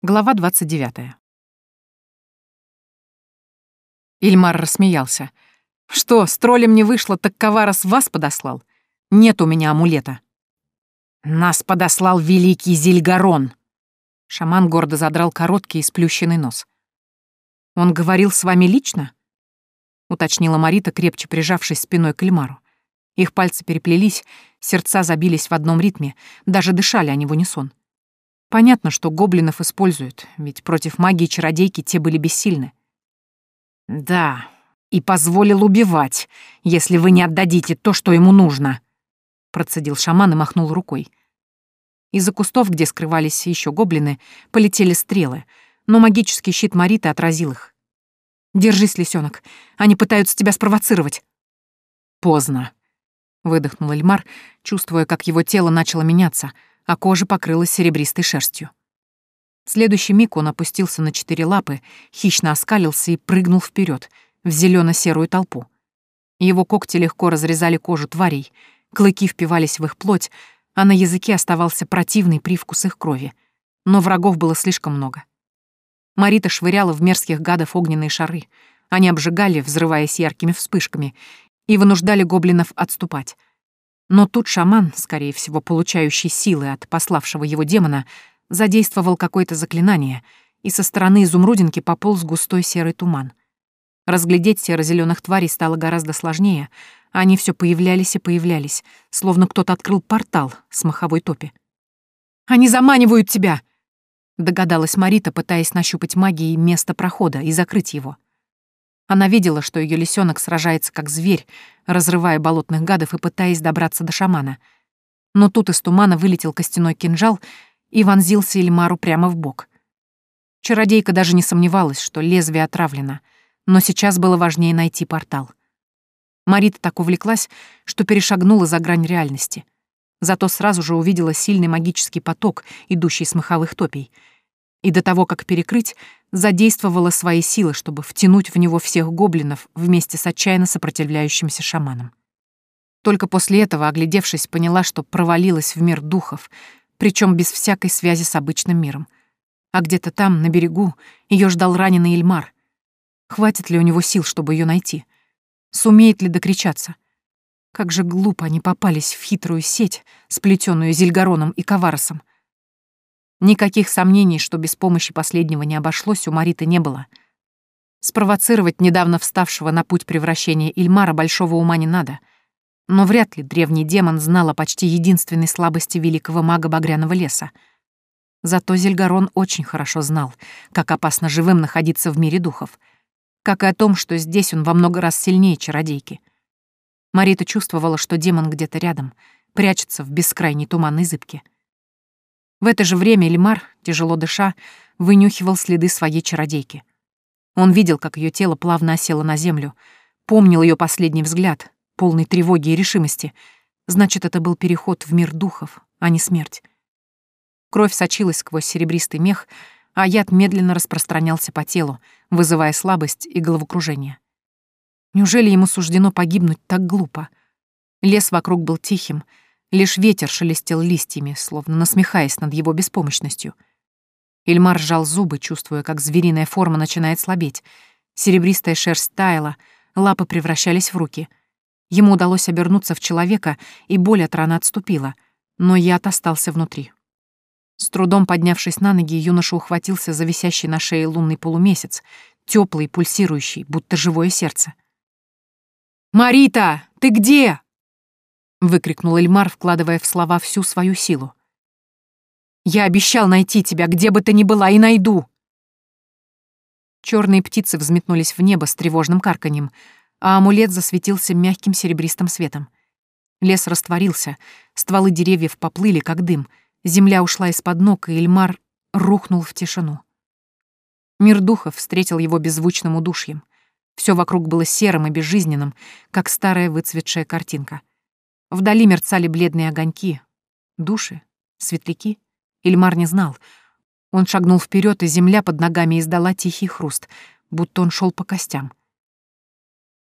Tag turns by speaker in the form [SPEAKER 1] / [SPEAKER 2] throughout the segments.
[SPEAKER 1] Глава 29. Ильмар рассмеялся. «Что, с троллем не вышло, так Коварос вас подослал? Нет у меня амулета». «Нас подослал великий Зильгарон!» Шаман гордо задрал короткий и сплющенный нос. «Он говорил с вами лично?» — уточнила Марита, крепче прижавшись спиной к Ильмару. Их пальцы переплелись, сердца забились в одном ритме, даже дышали они в унисон. Понятно, что гоблинов используют, ведь против магии чародейки те были бессильны. «Да, и позволил убивать, если вы не отдадите то, что ему нужно», — процедил шаман и махнул рукой. Из-за кустов, где скрывались еще гоблины, полетели стрелы, но магический щит Мариты отразил их. «Держись, лисенок, они пытаются тебя спровоцировать». «Поздно», — выдохнул Эльмар, чувствуя, как его тело начало меняться — а кожа покрылась серебристой шерстью. В следующий миг он опустился на четыре лапы, хищно оскалился и прыгнул вперед в зелено серую толпу. Его когти легко разрезали кожу тварей, клыки впивались в их плоть, а на языке оставался противный привкус их крови. Но врагов было слишком много. Марита швыряла в мерзких гадов огненные шары. Они обжигали, взрываясь яркими вспышками, и вынуждали гоблинов отступать. Но тут шаман, скорее всего, получающий силы от пославшего его демона, задействовал какое-то заклинание, и со стороны изумрудинки пополз густой серый туман. Разглядеть серо-зеленых тварей стало гораздо сложнее, они все появлялись и появлялись, словно кто-то открыл портал с маховой топи. «Они заманивают тебя!» — догадалась Марита, пытаясь нащупать магией место прохода и закрыть его. Она видела, что ее лисенок сражается как зверь, разрывая болотных гадов и пытаясь добраться до шамана. Но тут из тумана вылетел костяной кинжал и вонзился Эльмару прямо в бок. Чародейка даже не сомневалась, что лезвие отравлено, но сейчас было важнее найти портал. Марита так увлеклась, что перешагнула за грань реальности. Зато сразу же увидела сильный магический поток, идущий с маховых топий — и до того, как перекрыть, задействовала свои силы, чтобы втянуть в него всех гоблинов вместе с отчаянно сопротивляющимся шаманом. Только после этого, оглядевшись, поняла, что провалилась в мир духов, причем без всякой связи с обычным миром. А где-то там, на берегу, ее ждал раненый Эльмар. Хватит ли у него сил, чтобы ее найти? Сумеет ли докричаться? Как же глупо они попались в хитрую сеть, сплетенную Зельгароном и Коваросом. Никаких сомнений, что без помощи последнего не обошлось, у Мариты не было. Спровоцировать недавно вставшего на путь превращения Ильмара большого ума не надо. Но вряд ли древний демон знал о почти единственной слабости великого мага Багряного леса. Зато Зельгарон очень хорошо знал, как опасно живым находиться в мире духов, как и о том, что здесь он во много раз сильнее чародейки. Марита чувствовала, что демон где-то рядом, прячется в бескрайней туманной зыбке. В это же время Эльмар, тяжело дыша, вынюхивал следы своей чародейки. Он видел, как ее тело плавно осело на землю, помнил ее последний взгляд, полный тревоги и решимости. Значит, это был переход в мир духов, а не смерть. Кровь сочилась сквозь серебристый мех, а яд медленно распространялся по телу, вызывая слабость и головокружение. Неужели ему суждено погибнуть так глупо? Лес вокруг был тихим, Лишь ветер шелестел листьями, словно насмехаясь над его беспомощностью. Ильмар сжал зубы, чувствуя, как звериная форма начинает слабеть. Серебристая шерсть таяла, лапы превращались в руки. Ему удалось обернуться в человека, и боль от раны отступила, но яд остался внутри. С трудом поднявшись на ноги, юноша ухватился за висящий на шее лунный полумесяц, теплый, пульсирующий, будто живое сердце. «Марита, ты где?» — выкрикнул Эльмар, вкладывая в слова всю свою силу. «Я обещал найти тебя, где бы ты ни была, и найду!» Черные птицы взметнулись в небо с тревожным карканьем, а амулет засветился мягким серебристым светом. Лес растворился, стволы деревьев поплыли, как дым, земля ушла из-под ног, и Эльмар рухнул в тишину. Мир духов встретил его беззвучным удушьем. Все вокруг было серым и безжизненным, как старая выцветшая картинка. Вдали мерцали бледные огоньки. Души? Светляки? Ильмар не знал. Он шагнул вперед, и земля под ногами издала тихий хруст, будто он шел по костям.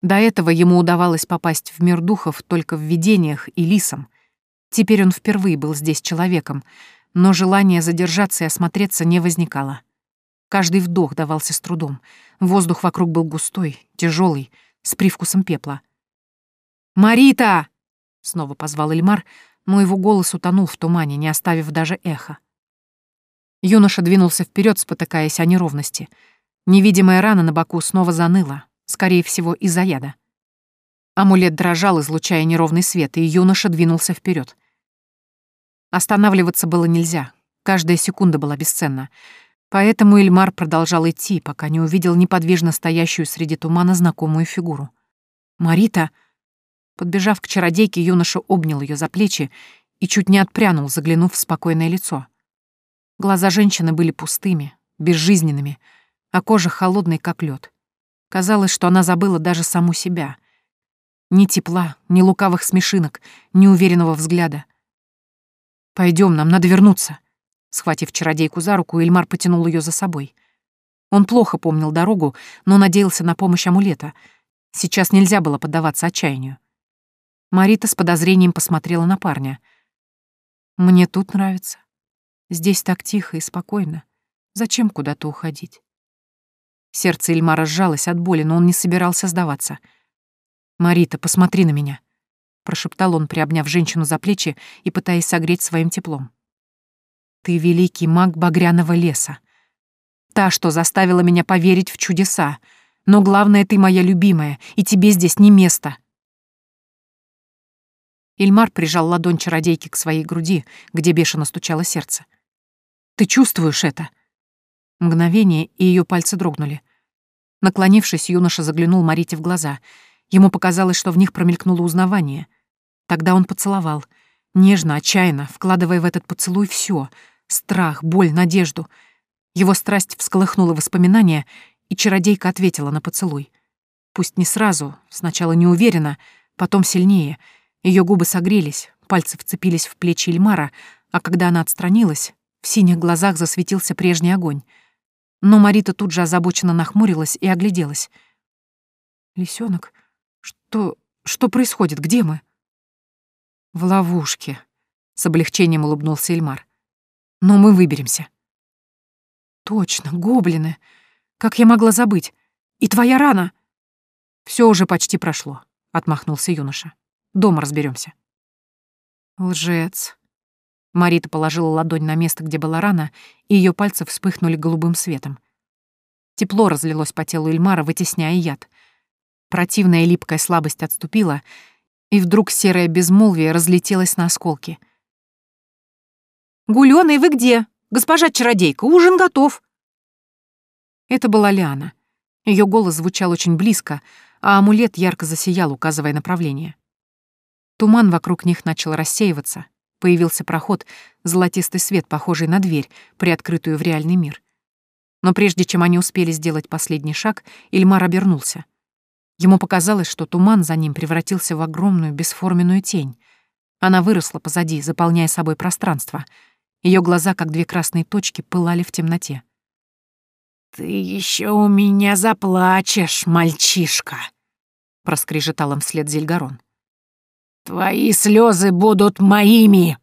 [SPEAKER 1] До этого ему удавалось попасть в мир духов только в видениях и лисам. Теперь он впервые был здесь человеком, но желание задержаться и осмотреться не возникало. Каждый вдох давался с трудом. Воздух вокруг был густой, тяжелый, с привкусом пепла. «Марита!» — снова позвал Эльмар, но его голос утонул в тумане, не оставив даже эха. Юноша двинулся вперед, спотыкаясь о неровности. Невидимая рана на боку снова заныла, скорее всего, из-за яда. Амулет дрожал, излучая неровный свет, и юноша двинулся вперед. Останавливаться было нельзя, каждая секунда была бесценна. Поэтому Эльмар продолжал идти, пока не увидел неподвижно стоящую среди тумана знакомую фигуру. «Марита!» Подбежав к чародейке, юноша обнял ее за плечи и чуть не отпрянул, заглянув в спокойное лицо. Глаза женщины были пустыми, безжизненными, а кожа холодной, как лед. Казалось, что она забыла даже саму себя. Ни тепла, ни лукавых смешинок, ни уверенного взгляда. Пойдем, нам надо вернуться», Схватив чародейку за руку, Эльмар потянул ее за собой. Он плохо помнил дорогу, но надеялся на помощь амулета. Сейчас нельзя было поддаваться отчаянию. Марита с подозрением посмотрела на парня. «Мне тут нравится. Здесь так тихо и спокойно. Зачем куда-то уходить?» Сердце Эльмара сжалось от боли, но он не собирался сдаваться. «Марита, посмотри на меня», — прошептал он, приобняв женщину за плечи и пытаясь согреть своим теплом. Ты великий маг Багряного леса. Та, что заставила меня поверить в чудеса. Но главное, ты моя любимая, и тебе здесь не место. Ильмар прижал ладонь чародейки к своей груди, где бешено стучало сердце. «Ты чувствуешь это?» Мгновение, и ее пальцы дрогнули. Наклонившись, юноша заглянул Марите в глаза. Ему показалось, что в них промелькнуло узнавание. Тогда он поцеловал. Нежно, отчаянно, вкладывая в этот поцелуй все Страх, боль, надежду. Его страсть всколыхнула воспоминания, и чародейка ответила на поцелуй. Пусть не сразу, сначала неуверенно, потом сильнее. Ее губы согрелись, пальцы вцепились в плечи Ильмара, а когда она отстранилась, в синих глазах засветился прежний огонь. Но Марита тут же озабоченно нахмурилась и огляделась. «Лисёнок, что... что происходит? Где мы?» «В ловушке», — с облегчением улыбнулся Эльмар. Но мы выберемся. Точно, гоблины. Как я могла забыть? И твоя рана. Все уже почти прошло, отмахнулся юноша. Дома разберемся. Лжец. Марита положила ладонь на место, где была рана, и ее пальцы вспыхнули голубым светом. Тепло разлилось по телу Эльмара, вытесняя яд. Противная липкая слабость отступила, и вдруг серое безмолвие разлетелось на осколки. «Гулёный, вы где? Госпожа чародейка, ужин готов!» Это была Лиана. Ее голос звучал очень близко, а амулет ярко засиял, указывая направление. Туман вокруг них начал рассеиваться. Появился проход, золотистый свет, похожий на дверь, приоткрытую в реальный мир. Но прежде чем они успели сделать последний шаг, Ильмар обернулся. Ему показалось, что туман за ним превратился в огромную бесформенную тень. Она выросла позади, заполняя собой пространство — ее глаза, как две красные точки, пылали в темноте. «Ты еще у меня заплачешь, мальчишка!» — проскрежетал им вслед Зельгарон. «Твои слезы будут моими!»